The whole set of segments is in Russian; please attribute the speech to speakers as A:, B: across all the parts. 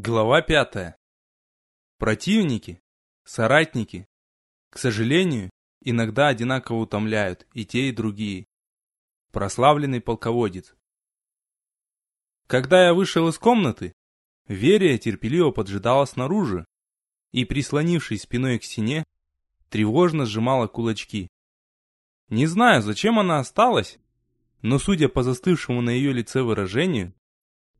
A: Глава пятая. Противники, соратники, к сожалению, иногда одинаково утомляют и те, и другие. Прославленный полководец. Когда я вышел из комнаты, Верия терпеливо поджидала снаружи и, прислонившись спиной к стене, тревожно сжимала кулачки. Не знаю, зачем она осталась, но, судя по застывшему на ее лице выражению,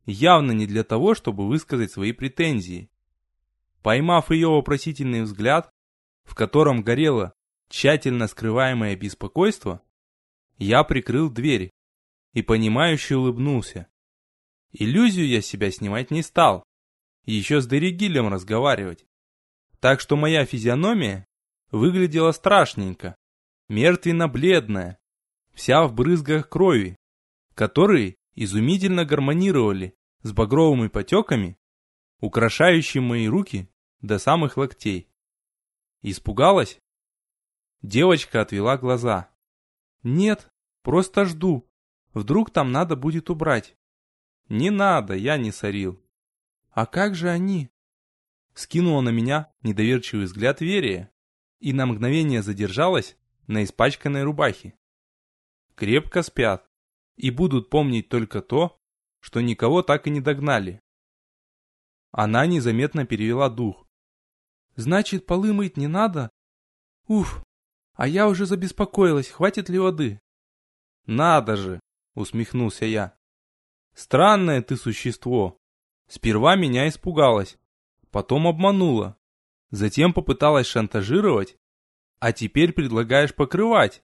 A: явно не для того, чтобы высказать свои претензии. Поймав ее вопросительный взгляд, в котором горело тщательно скрываемое беспокойство, я прикрыл дверь и понимающе улыбнулся. Иллюзию я себя снимать не стал, еще с Дерегилем разговаривать. Так что моя физиономия выглядела страшненько, мертвенно-бледная, вся в брызгах крови, которые изумительно гармонировали с багровыми потеками, украшающими мои руки до самых локтей. Испугалась? Девочка отвела глаза. Нет, просто жду. Вдруг там надо будет убрать. Не надо, я не сорил. А как же они? Скинула на меня недоверчивый взгляд Верия и на мгновение задержалась на испачканной рубахе. Крепко спят и будут помнить только то, что никого так и не догнали. Она незаметно перевела дух. «Значит, полы мыть не надо? Уф, а я уже забеспокоилась, хватит ли воды?» «Надо же!» — усмехнулся я. «Странное ты существо. Сперва меня испугалась, потом обманула, затем попыталась шантажировать, а теперь предлагаешь покрывать,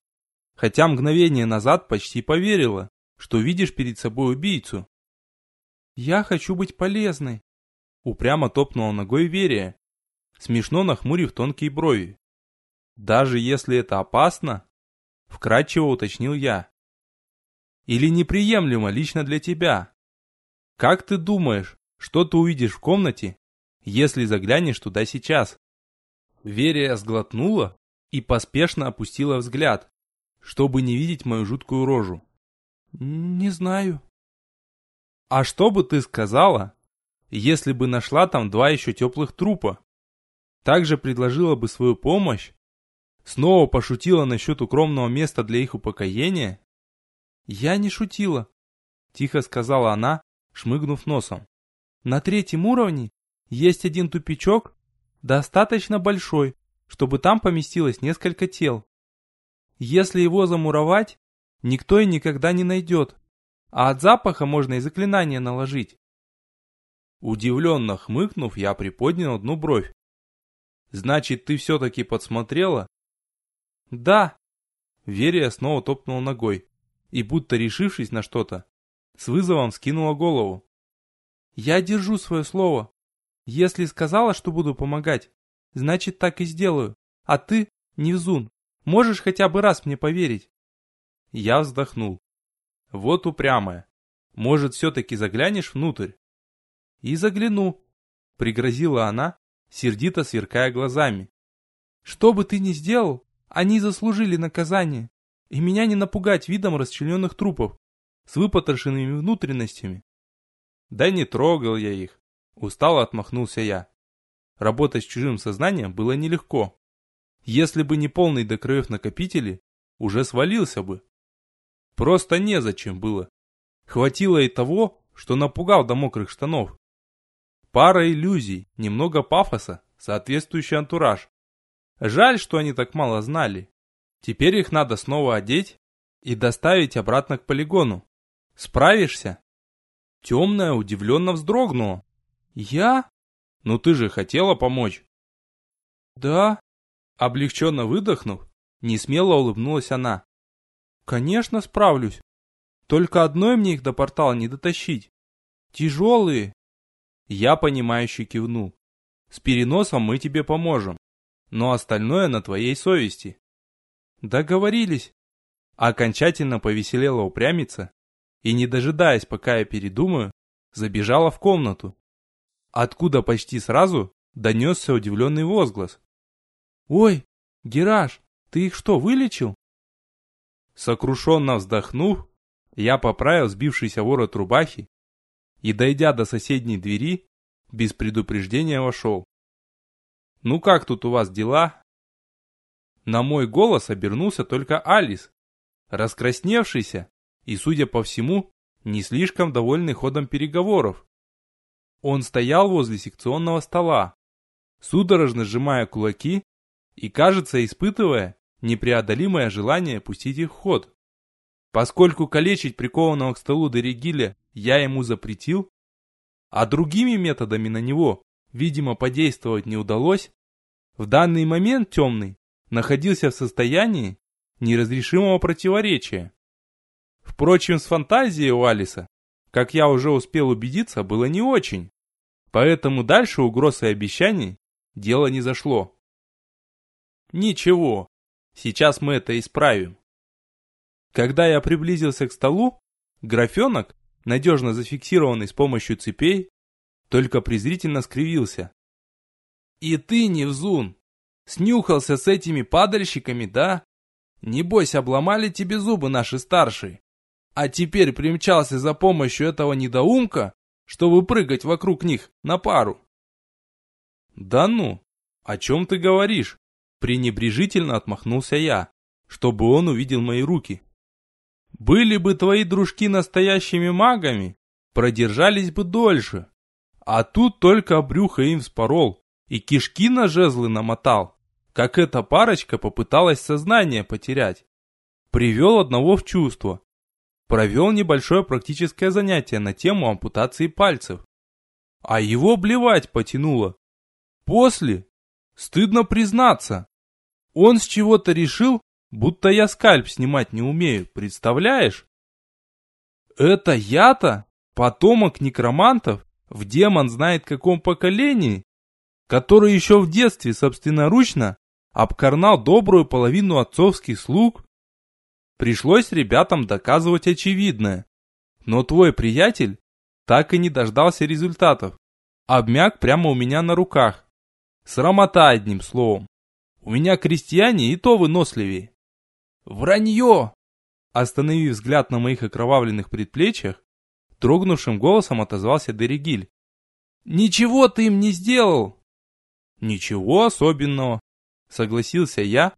A: хотя мгновение назад почти поверила, что видишь перед собой убийцу. «Я хочу быть полезной», — упрямо топнула ногой Верия, смешно нахмурив тонкие брови. «Даже если это опасно?» — вкратчиво уточнил я. «Или неприемлемо лично для тебя? Как ты думаешь, что ты увидишь в комнате, если заглянешь туда сейчас?» Верия сглотнула и поспешно опустила взгляд, чтобы не видеть мою жуткую рожу. «Не знаю», а что бы ты сказала, если бы нашла там два еще теплых трупа? Также предложила бы свою помощь? Снова пошутила насчет укромного места для их упокоения? Я не шутила, тихо сказала она, шмыгнув носом. На третьем уровне есть один тупичок, достаточно большой, чтобы там поместилось несколько тел. Если его замуровать, никто и никогда не найдет а от запаха можно и заклинание наложить. Удивленно хмыкнув, я приподнял одну бровь. Значит, ты все-таки подсмотрела? Да. Верия снова топнула ногой и, будто решившись на что-то, с вызовом скинула голову. Я держу свое слово. Если сказала, что буду помогать, значит так и сделаю. А ты, Невзун, можешь хотя бы раз мне поверить? Я вздохнул. Вот упрямая. Может, все-таки заглянешь внутрь? И загляну, пригрозила она, сердито сверкая глазами. Что бы ты ни сделал, они заслужили наказание. И меня не напугать видом расчлененных трупов с выпотрошенными внутренностями. Да не трогал я их. Устало отмахнулся я. Работать с чужим сознанием было нелегко. Если бы не полный до краев накопители, уже свалился бы. Просто незачем было. Хватило и того, что напугал до мокрых штанов. Пара иллюзий, немного пафоса, соответствующий антураж. Жаль, что они так мало знали. Теперь их надо снова одеть и доставить обратно к полигону. Справишься? Темная удивленно вздрогнула. Я? Ну ты же хотела помочь. Да. Облегченно выдохнув, несмело улыбнулась она. Конечно, справлюсь. Только одной мне их до портала не дотащить. Тяжелые. Я понимающе кивнул. С переносом мы тебе поможем. Но остальное на твоей совести. Договорились. Окончательно повеселела упрямица и, не дожидаясь, пока я передумаю, забежала в комнату. Откуда почти сразу донесся удивленный возглас. «Ой, Гераш, ты их что, вылечил?» Сокрушенно вздохнув, я поправил сбившийся ворот рубахи и, дойдя до соседней двери, без предупреждения вошел. «Ну как тут у вас дела?» На мой голос обернулся только Алис, раскрасневшийся и, судя по всему, не слишком довольный ходом переговоров. Он стоял возле секционного стола, судорожно сжимая кулаки и, кажется, испытывая непреодолимое желание пустить их в ход. Поскольку калечить прикованного к столу Дерегиля я ему запретил, а другими методами на него, видимо, подействовать не удалось, в данный момент темный находился в состоянии неразрешимого противоречия. Впрочем, с фантазией у Алиса, как я уже успел убедиться, было не очень. Поэтому дальше угроз и обещаний дело не зашло. Ничего, сейчас мы это исправим. Когда я приблизился к столу, графенок, надежно зафиксированный с помощью цепей, только презрительно скривился. «И ты, Невзун, снюхался с этими падальщиками, да? Небось, обломали тебе зубы наши старшие. А теперь примчался за помощью этого недоумка, чтобы прыгать вокруг них на пару». «Да ну, о чем ты говоришь?» Пренебрежительно отмахнулся я, чтобы он увидел мои руки. Были бы твои дружки настоящими магами, продержались бы дольше. А тут только брюхо им вспорол и кишки на жезлы намотал, как эта парочка попыталась сознание потерять. Привел одного в чувство. Провел небольшое практическое занятие на тему ампутации пальцев. А его блевать потянуло. После, стыдно признаться, он с чего-то решил, будто я скальп снимать не умею, представляешь? Это я-то, потомок некромантов, в демон знает каком поколении, который еще в детстве собственноручно обкарнал добрую половину отцовских слуг. Пришлось ребятам доказывать очевидное. Но твой приятель так и не дождался результатов. Обмяк прямо у меня на руках. Срамота одним словом. У меня крестьяне и то выносливее. Вранье! Остановив взгляд на моих окровавленных предплечьях, дрогнувшим голосом отозвался Дерегиль. Ничего ты им не сделал! Ничего особенного, согласился я,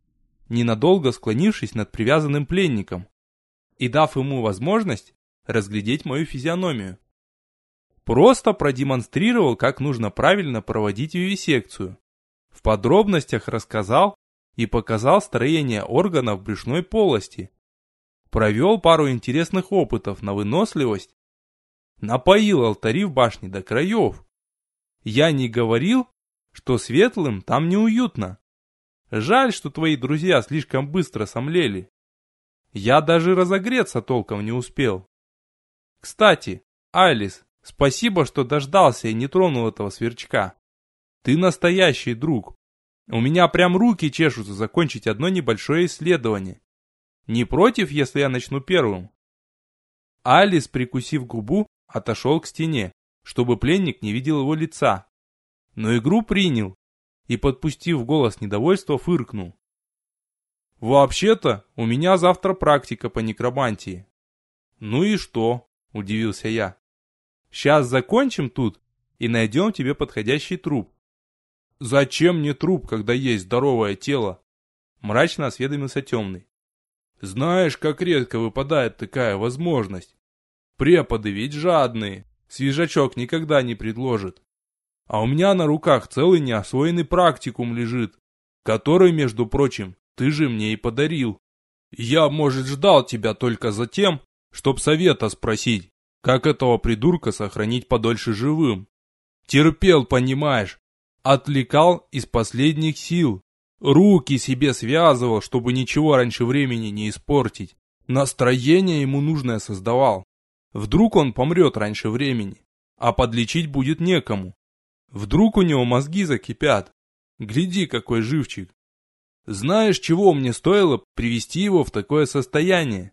A: ненадолго склонившись над привязанным пленником и дав ему возможность разглядеть мою физиономию. Просто продемонстрировал, как нужно правильно проводить вивисекцию. В подробностях рассказал и показал строение органов брюшной полости. Провел пару интересных опытов на выносливость. Напоил алтари в башне до краев. Я не говорил, что светлым там неуютно. Жаль, что твои друзья слишком быстро сомлели. Я даже разогреться толком не успел. Кстати, Алис, спасибо, что дождался и не тронул этого сверчка. Ты настоящий друг. У меня прям руки чешутся закончить одно небольшое исследование. Не против, если я начну первым?» Алис, прикусив губу, отошел к стене, чтобы пленник не видел его лица. Но игру принял и, подпустив голос недовольства, фыркнул. «Вообще-то, у меня завтра практика по некромантии». «Ну и что?» – удивился я. «Сейчас закончим тут и найдем тебе подходящий труп. «Зачем мне труп, когда есть здоровое тело?» Мрачно осведомился темный. «Знаешь, как редко выпадает такая возможность. Преподы ведь жадные, свежачок никогда не предложит. А у меня на руках целый неосвоенный практикум лежит, который, между прочим, ты же мне и подарил. Я, может, ждал тебя только за тем, чтоб совета спросить, как этого придурка сохранить подольше живым. Терпел, понимаешь, Отвлекал из последних сил. Руки себе связывал, чтобы ничего раньше времени не испортить. Настроение ему нужное создавал. Вдруг он помрет раньше времени, а подлечить будет некому. Вдруг у него мозги закипят. Гляди, какой живчик. Знаешь, чего мне стоило привести его в такое состояние?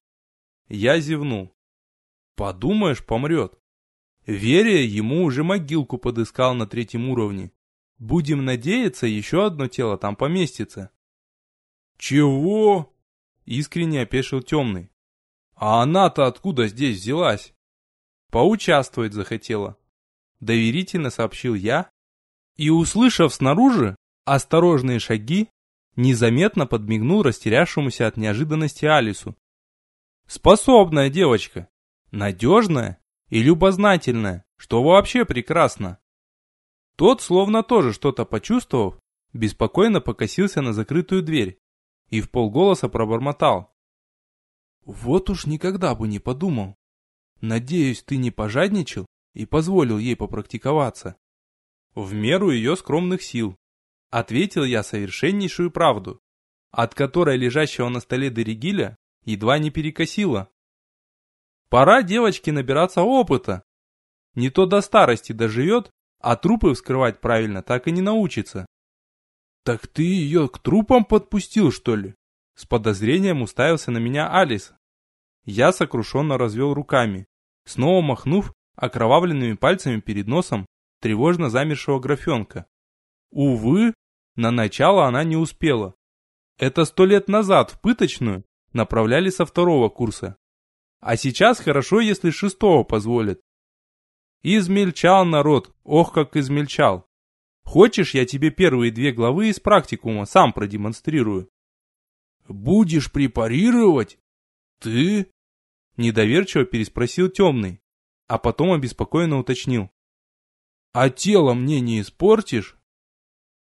A: Я зевнул. Подумаешь, помрет. Верия ему уже могилку подыскал на третьем уровне. Будем надеяться, еще одно тело там поместится. Чего? Искренне опешил темный. А она-то откуда здесь взялась? Поучаствовать захотела. доверительно сообщил я, и, услышав снаружи осторожные шаги, незаметно подмигнул растерявшемуся от неожиданности Алису. Способная девочка, надежная и любознательная, что вообще прекрасно. Тот, словно тоже что-то почувствовав, беспокойно покосился на закрытую дверь и в полголоса пробормотал. «Вот уж никогда бы не подумал. Надеюсь, ты не пожадничал и позволил ей попрактиковаться?» «В меру ее скромных сил», — ответил я совершеннейшую правду, от которой лежащего на столе Дерегиля едва не перекосило. «Пора девочке набираться опыта. Не то до старости доживет, а трупы вскрывать правильно так и не научится». «Так ты ее к трупам подпустил, что ли?» С подозрением уставился на меня Алис. Я сокрушенно развел руками, снова махнув окровавленными пальцами перед носом тревожно замершего графенка. Увы, на начало она не успела. Это сто лет назад в пыточную направляли со второго курса. А сейчас хорошо, если шестого позволят. Измельчал народ, ох как измельчал. Хочешь, я тебе первые две главы из практикума сам продемонстрирую? Будешь препарировать? Ты? Недоверчиво переспросил темный, а потом обеспокоенно уточнил. А тело мне не испортишь?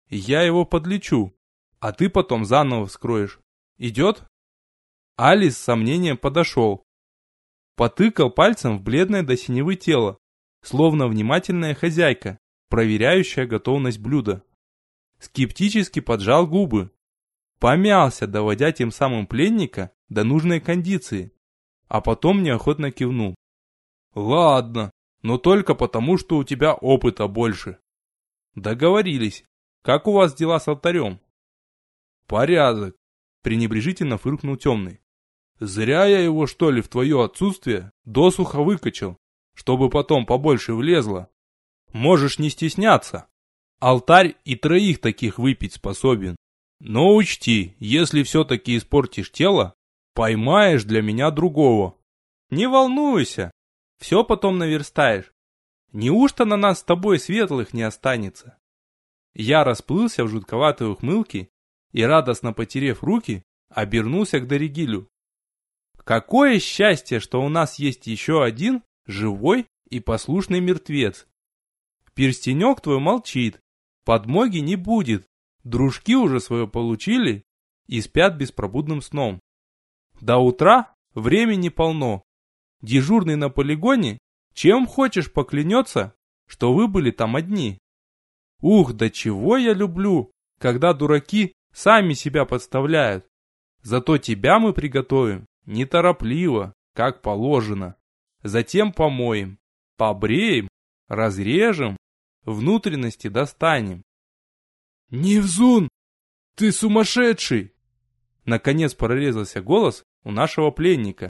A: Я его подлечу, а ты потом заново вскроешь. Идет? Алис с сомнением подошел. Потыкал пальцем в бледное до синевы тело, словно внимательная хозяйка, проверяющая готовность блюда. Скептически поджал губы. Помялся, доводя тем самым пленника до нужной кондиции, а потом неохотно кивнул. «Ладно, но только потому, что у тебя опыта больше». «Договорились. Как у вас дела с алтарем?» «Порядок», — пренебрежительно фыркнул темный. «Зря я его, что ли, в твое отсутствие досуха выкачал, чтобы потом побольше влезло. Можешь не стесняться. Алтарь и троих таких выпить способен. Но учти, если все-таки испортишь тело, поймаешь для меня другого. Не волнуйся, все потом наверстаешь. Неужто на нас с тобой светлых не останется? Я расплылся в жутковатой ухмылке и, радостно потерев руки, обернулся к Доригилю. Какое счастье, что у нас есть еще один живой и послушный мертвец, Перстенек твой молчит, подмоги не будет, дружки уже свое получили и спят беспробудным сном. До утра времени полно. Дежурный на полигоне, чем хочешь поклянется, что вы были там одни. Ух, да чего я люблю, когда дураки сами себя подставляют. Зато тебя мы приготовим неторопливо, как положено. Затем помоем, побреем, разрежем Внутренности достанем. Невзун! Ты сумасшедший! Наконец прорезался голос у нашего пленника.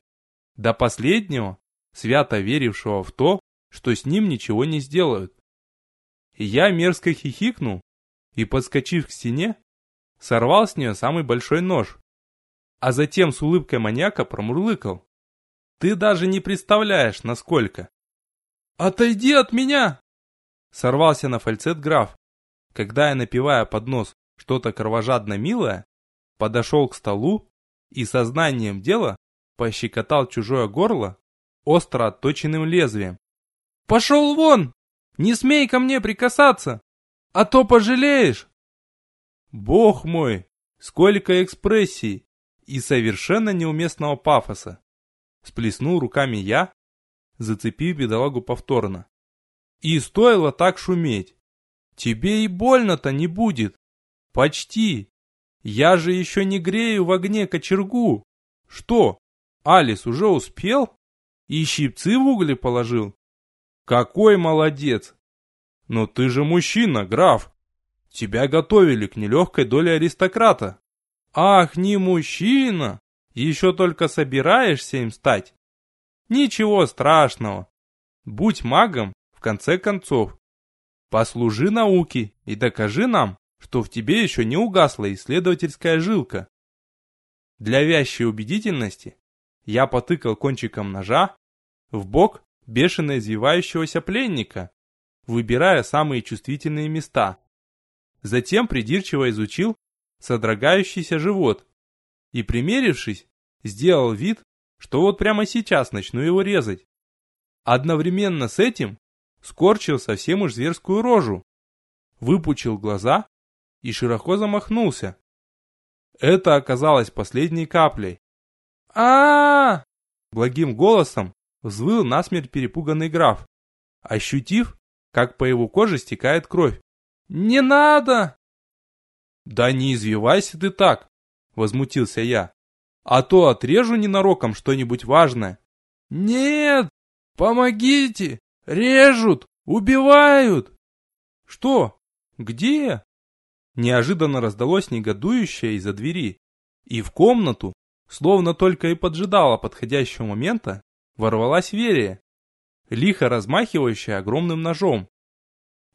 A: До последнего, свято верившего в то, что с ним ничего не сделают. Я мерзко хихикнул и, подскочив к стене, сорвал с нее самый большой нож, а затем с улыбкой маньяка промурлыкал. Ты даже не представляешь, насколько. «Отойди от меня!» Сорвался на фальцет граф, когда я, напивая под нос что-то кровожадно милое, подошел к столу и сознанием дела пощекотал чужое горло остро отточенным лезвием. «Пошел вон! Не смей ко мне прикасаться, а то пожалеешь!» Бог мой, сколько экспрессий и совершенно неуместного пафоса! Сплеснул руками я, зацепив бедолагу повторно. И стоило так шуметь. Тебе и больно-то не будет. Почти. Я же еще не грею в огне кочергу. Что, Алис уже успел? И щипцы в угле положил? Какой молодец. Но ты же мужчина, граф. Тебя готовили к нелегкой доле аристократа. Ах, не мужчина. Еще только собираешься им стать. Ничего страшного. Будь магом в конце концов, послужи науке и докажи нам, что в тебе еще не угасла исследовательская жилка. Для вящей убедительности я потыкал кончиком ножа в бок бешено извивающегося пленника, выбирая самые чувствительные места. Затем придирчиво изучил содрогающийся живот и, примерившись, сделал вид, что вот прямо сейчас начну его резать. Одновременно с этим скорчил совсем уж зверскую рожу, выпучил глаза и широко замахнулся. Это оказалось последней каплей. а, -а, Благим голосом взвыл насмерть перепуганный граф, ощутив, как по его коже стекает кровь. «Не надо!» «Да не извивайся ты так!» — возмутился я. «А то отрежу ненароком что-нибудь важное». «Нет! Помогите! Режут! Убивают!» «Что? Где?» Неожиданно раздалось негодующее из-за двери, и в комнату, словно только и поджидала подходящего момента, ворвалась Верия, лихо размахивающая огромным ножом.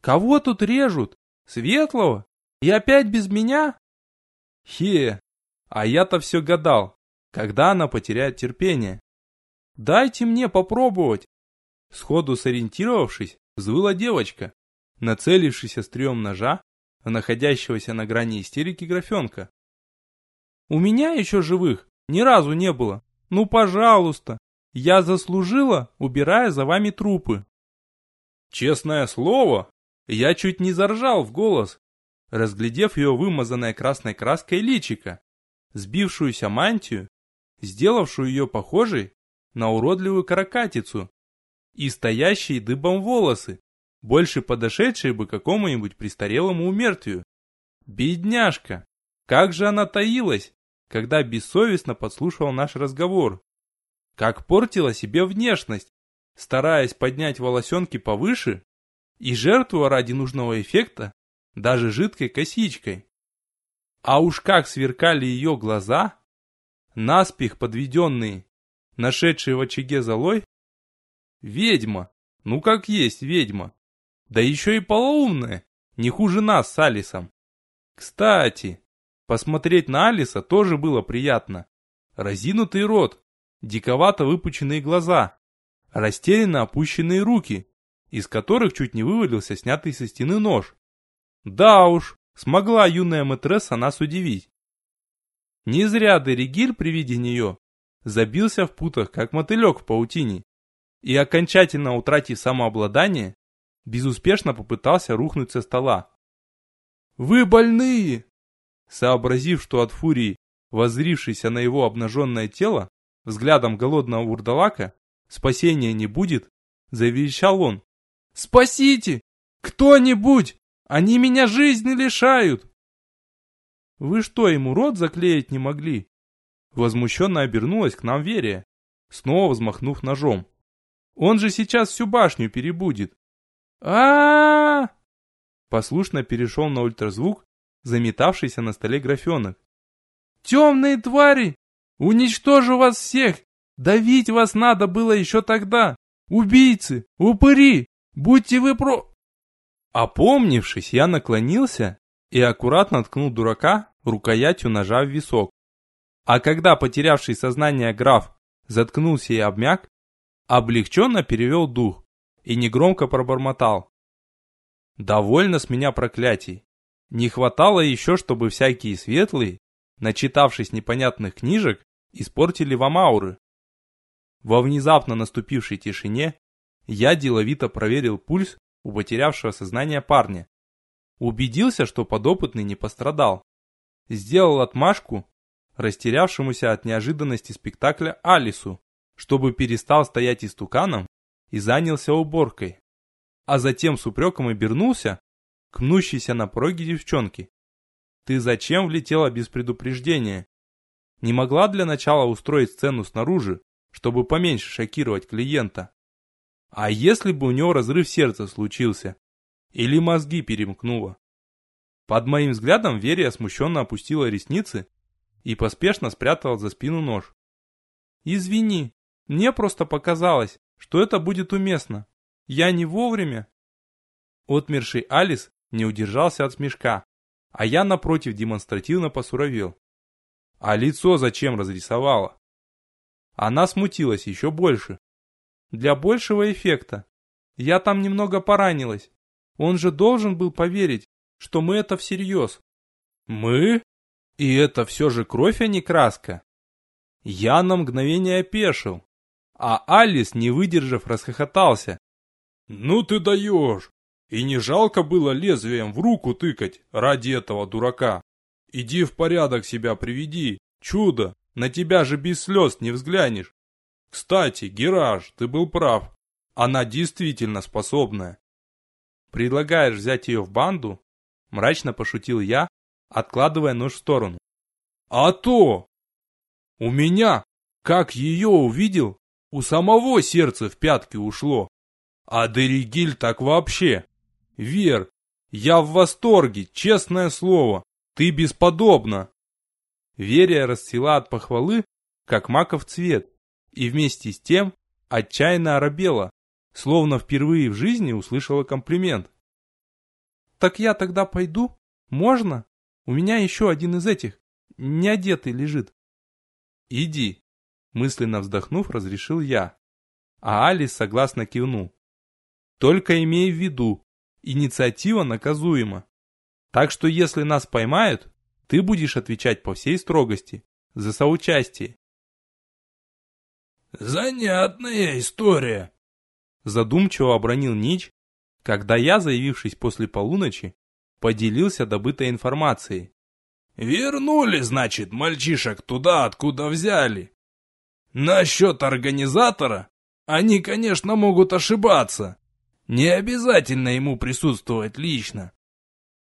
A: «Кого тут режут? Светлого? И опять без меня?» «Хе, а я-то все гадал, когда она потеряет терпение. Дайте мне попробовать!» Сходу сориентировавшись, взвыла девочка, нацелившись острием ножа находящегося на грани истерики графенка. «У меня еще живых ни разу не было. Ну, пожалуйста, я заслужила, убирая за вами трупы». Честное слово, я чуть не заржал в голос, разглядев ее вымазанное красной краской личико, сбившуюся мантию, сделавшую ее похожей на уродливую каракатицу, и стоящие дыбом волосы, больше подошедшие бы какому-нибудь престарелому умертвию. Бедняжка! Как же она таилась, когда бессовестно подслушивал наш разговор. Как портила себе внешность, стараясь поднять волосенки повыше и жертвуя ради нужного эффекта даже жидкой косичкой. А уж как сверкали ее глаза, наспех подведенные, нашедшие в очаге золой. Ведьма, ну как есть ведьма. Да еще и полоумная, не хуже нас с Алисом. Кстати, посмотреть на Алиса тоже было приятно. Разинутый рот, диковато выпученные глаза, растерянно опущенные руки, из которых чуть не вывалился снятый со стены нож. Да уж, смогла юная матресса нас удивить. Не зря Деригиль при виде нее забился в путах, как мотылек в паутине, и окончательно утратив самообладание, безуспешно попытался рухнуть со стола. «Вы больные!» Сообразив, что от фурии, воззрившейся на его обнаженное тело, взглядом голодного вурдалака, спасения не будет, завещал он. «Спасите! Кто-нибудь! Они меня жизни лишают!» «Вы что, ему рот заклеить не могли?» Возмущенно обернулась к нам Верия, снова взмахнув ножом. «Он же сейчас всю башню перебудет!» а Послушно перешел на ультразвук, заметавшийся на столе графенок. «Темные твари! Уничтожу вас всех! Давить вас надо было еще тогда! Убийцы! Упыри! Будьте вы про...» Опомнившись, я наклонился и аккуратно ткнул дурака рукоятью ножа в висок. А когда потерявший сознание граф заткнулся и обмяк, облегченно перевел дух и негромко пробормотал. «Довольно с меня проклятий. Не хватало еще, чтобы всякие светлые, начитавшись непонятных книжек, испортили вам ауры». Во внезапно наступившей тишине я деловито проверил пульс у потерявшего сознание парня. Убедился, что подопытный не пострадал. Сделал отмашку растерявшемуся от неожиданности спектакля Алису, чтобы перестал стоять истуканом и занялся уборкой. А затем с упреком обернулся к мнущейся на пороге девчонке. «Ты зачем влетела без предупреждения? Не могла для начала устроить сцену снаружи, чтобы поменьше шокировать клиента? А если бы у него разрыв сердца случился? Или мозги перемкнуло?» Под моим взглядом Верия смущенно опустила ресницы и поспешно спрятала за спину нож. «Извини, мне просто показалось, что это будет уместно. Я не вовремя. Отмерший Алис не удержался от смешка, а я напротив демонстративно посуровел. А лицо зачем разрисовала? Она смутилась еще больше. Для большего эффекта. Я там немного поранилась, Он же должен был поверить, что мы это всерьез. Мы? И это все же кровь, а не краска. Я на мгновение опешил, а Алис, не выдержав, расхохотался.
B: Ну ты даешь! И не жалко было лезвием в руку тыкать ради этого дурака. Иди в порядок себя приведи, чудо, на тебя же без слез не взглянешь. Кстати, Гераж, ты был прав. Она действительно способная.
A: Предлагаешь взять ее в банду? Мрачно пошутил я, откладывая нож в сторону.
B: А то! У меня, как ее увидел, у самого сердце в пятки ушло. А Деригиль так вообще. Вер, я в восторге, честное слово. Ты бесподобна.
A: Верия расцвела от похвалы, как маков цвет, и вместе с тем отчаянно оробела, словно впервые в жизни услышала комплимент. «Так я тогда пойду? Можно? У меня еще один из этих, не одетый, лежит».
B: «Иди»,
A: мысленно вздохнув, разрешил я. А Алис согласно кивнул. «Только имей в виду, инициатива наказуема. Так что если нас поймают, ты будешь отвечать по всей строгости за соучастие.
B: Занятная история,
A: задумчиво обронил Нич, когда я, заявившись после полуночи, поделился добытой информацией.
B: Вернули, значит, мальчишек туда, откуда взяли. Насчет организатора, они, конечно, могут ошибаться. Не обязательно ему присутствовать лично.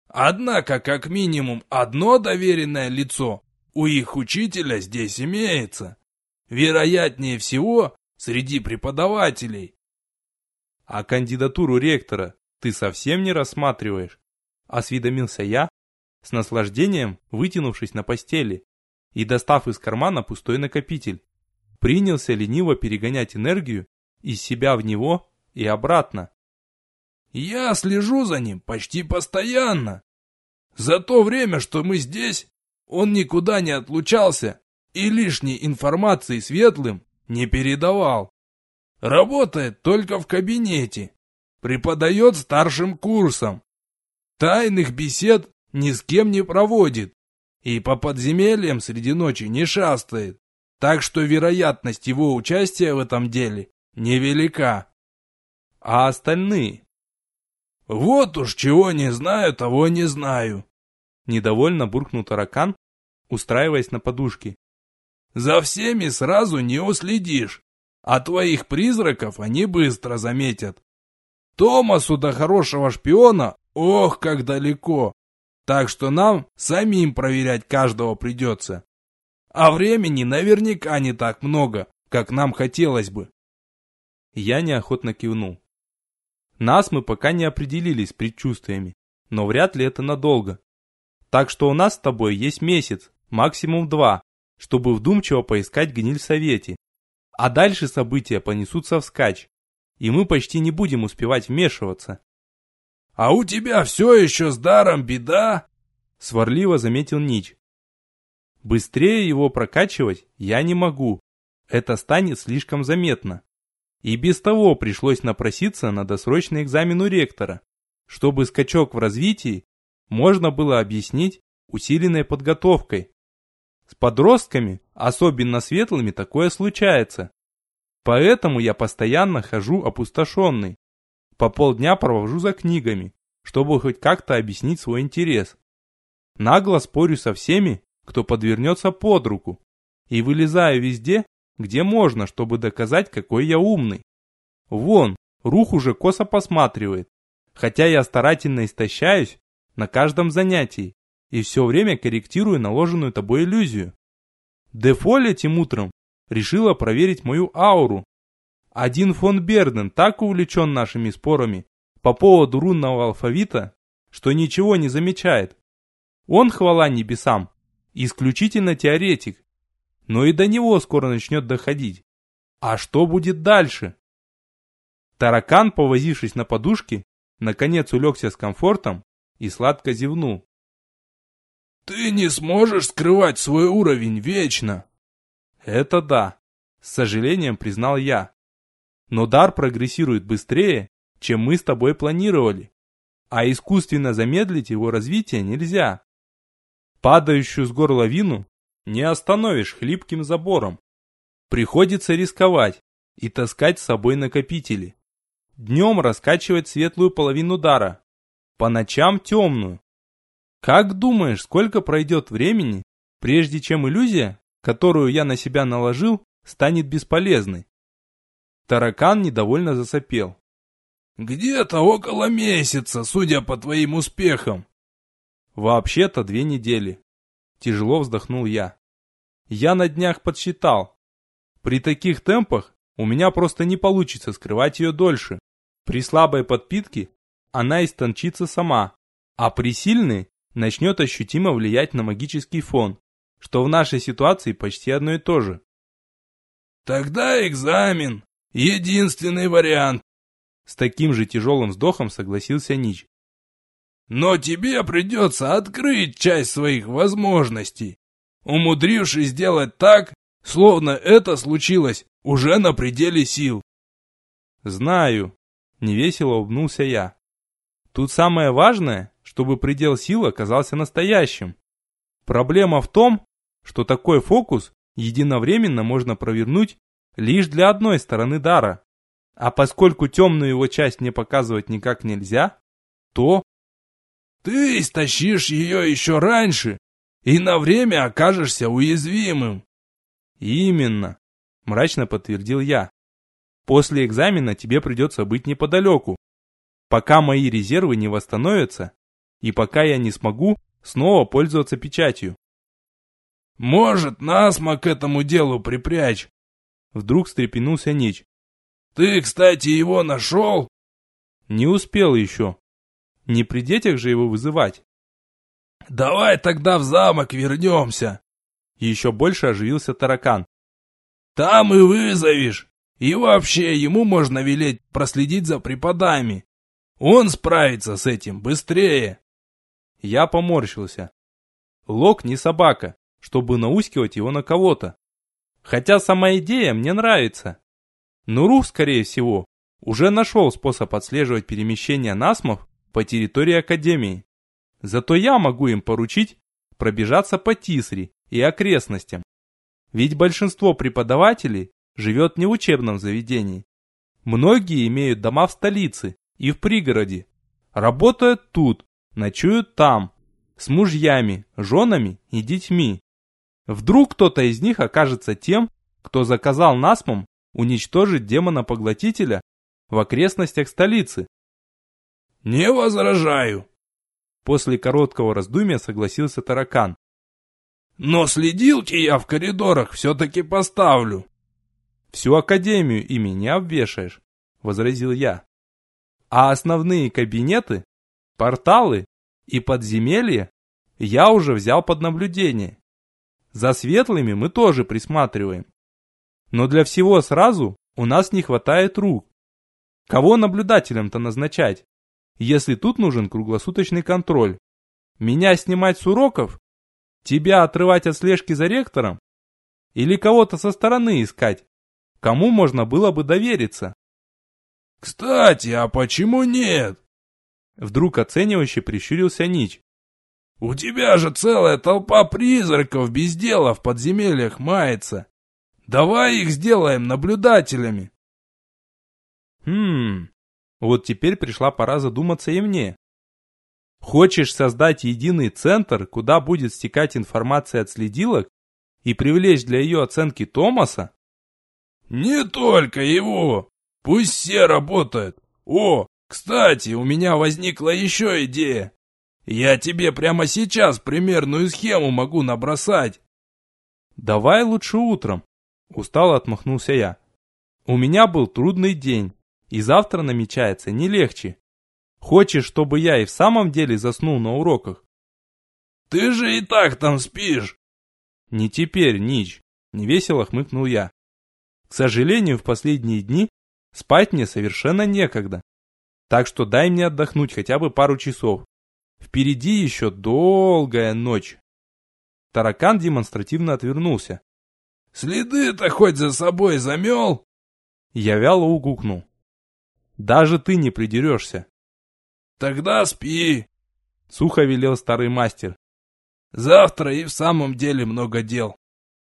B: Однако, как минимум, одно доверенное лицо у их учителя здесь имеется. Вероятнее всего, среди преподавателей.
A: А кандидатуру ректора ты совсем не рассматриваешь? Осведомился я, с наслаждением вытянувшись на постели и достав из кармана пустой накопитель. Принялся лениво перегонять энергию из себя в него и обратно.
B: Я слежу за ним почти постоянно. За то время, что мы здесь, он никуда не отлучался и лишней информации светлым не передавал. Работает только в кабинете, преподает старшим курсом. Тайных бесед ни с кем не проводит и по подземельям среди ночи не шастает. Так что вероятность его участия в этом деле невелика.
A: А остальные?
B: «Вот уж чего не знаю, того не знаю!»
A: Недовольно буркнул таракан, устраиваясь на подушке.
B: «За всеми сразу не уследишь, а твоих призраков они быстро заметят. Томасу до хорошего шпиона, ох, как далеко, так что нам самим проверять каждого придется. А времени наверняка не так много, как нам хотелось бы».
A: Я неохотно кивнул. Нас мы пока не определились с предчувствиями, но вряд ли это надолго. Так что у нас с тобой есть месяц, максимум два, чтобы вдумчиво поискать гниль в совете. А дальше события понесутся вскачь, и мы почти не будем успевать вмешиваться.
B: «А у тебя все еще с даром беда?»
A: Сварливо заметил Нич. «Быстрее его прокачивать я не могу. Это станет слишком заметно. И без того пришлось напроситься на досрочный экзамен у ректора, чтобы скачок в развитии можно было объяснить усиленной подготовкой. С подростками, особенно светлыми, такое случается. Поэтому я постоянно хожу опустошенный. По полдня провожу за книгами, чтобы хоть как-то объяснить свой интерес. Нагло спорю со всеми, кто подвернется под руку, и вылезаю везде, где можно, чтобы доказать, какой я умный. Вон, рух уже косо посматривает, хотя я старательно истощаюсь на каждом занятии и все время корректирую наложенную тобой иллюзию. Дефоль этим утром решила проверить мою ауру. Один фон Берден так увлечен нашими спорами по поводу рунного алфавита, что ничего не замечает. Он, хвала небесам, исключительно теоретик, но и до него скоро начнет доходить. А что будет дальше? Таракан, повозившись на подушке, наконец улегся с комфортом и сладко зевнул.
B: «Ты не сможешь скрывать свой уровень вечно!»
A: «Это да», — с сожалением признал я. «Но дар прогрессирует быстрее, чем мы с тобой планировали. а искусственно замедлить его развитие нельзя. Падающую с гор лавину не остановишь хлипким забором. Приходится рисковать и таскать с собой накопители. Днем раскачивать светлую половину дара, по ночам темную. Как думаешь, сколько пройдет времени, прежде чем иллюзия, которую я на себя наложил, станет бесполезной? Таракан недовольно засопел.
B: «Где-то около месяца, судя по твоим успехам».
A: «Вообще-то две недели». Тяжело вздохнул я. Я на днях подсчитал. При таких темпах у меня просто не получится скрывать ее дольше. При слабой подпитке она истончится сама, а при сильной начнет ощутимо влиять на магический фон, что в нашей ситуации почти одно и то же.
B: Тогда экзамен. Единственный вариант.
A: С таким же тяжелым вздохом согласился Нич.
B: Но тебе придется открыть часть своих возможностей, умудрившись сделать так, словно это случилось уже на пределе сил.
A: Знаю, невесело улыбнулся я. Тут самое важное, чтобы предел сил оказался настоящим. Проблема в том, что такой фокус единовременно можно провернуть лишь для одной стороны дара. А поскольку темную его часть мне показывать никак нельзя, то...
B: Ты истощишь ее еще раньше и на время окажешься уязвимым.
A: Именно, мрачно подтвердил я. После экзамена тебе придется быть неподалеку, пока мои резервы не восстановятся и пока я не смогу снова пользоваться печатью.
B: Может, насмок к этому делу припрячь.
A: Вдруг встрепенулся Нич.
B: Ты, кстати, его нашел?
A: Не успел еще. Не при детях же его вызывать.
B: Давай тогда в замок вернемся.
A: Еще больше оживился таракан.
B: Там и вызовешь. И вообще, ему можно велеть проследить за преподами. Он справится с этим быстрее.
A: Я поморщился. Лок не собака, чтобы наускивать его на кого-то. Хотя сама идея мне нравится. Нуру, скорее всего, уже нашел способ отслеживать перемещение насмов по территории Академии. Зато я могу им поручить пробежаться по Тисри и окрестностям. Ведь большинство преподавателей живет не в учебном заведении. Многие имеют дома в столице и в пригороде. Работают тут, ночуют там, с мужьями, женами и детьми. Вдруг кто-то из них окажется тем, кто заказал насмом уничтожить демона-поглотителя в окрестностях столицы.
B: «Не возражаю!»
A: После короткого раздумья согласился таракан.
B: «Но следилки я в коридорах все-таки поставлю!»
A: «Всю академию ими не обвешаешь», — возразил я. «А основные кабинеты, порталы и подземелья я уже взял под наблюдение. За светлыми мы тоже присматриваем. Но для всего сразу у нас не хватает рук. Кого наблюдателем-то назначать, если тут нужен круглосуточный контроль? Меня снимать с уроков? Тебя отрывать от слежки за ректором? Или кого-то со стороны искать? Кому можно было бы довериться?
B: Кстати, а почему нет?
A: Вдруг оценивающе прищурился Нич.
B: У тебя же целая толпа призраков без дела в подземельях мается. Давай их сделаем наблюдателями.
A: Хм, вот теперь пришла пора задуматься и мне. Хочешь создать единый центр, куда будет стекать информация от следилок и привлечь для ее оценки Томаса?
B: Не только его. Пусть все работают. О, кстати, у меня возникла еще идея. Я тебе прямо сейчас примерную схему могу набросать.
A: Давай лучше утром. Устало отмахнулся я. У меня был трудный день, и завтра намечается не легче. Хочешь, чтобы я и в самом деле заснул на уроках?
B: Ты же и так там спишь.
A: Не теперь, Нич, невесело хмыкнул я. К сожалению, в последние дни спать мне совершенно некогда. Так что дай мне отдохнуть хотя бы пару часов. Впереди еще долгая ночь. Таракан демонстративно отвернулся.
B: Следы-то хоть за собой замел?
A: Я вяло угукнул. Даже ты не придерешься.
B: Тогда спи.
A: Сухо велел старый мастер.
B: Завтра и в самом деле много дел.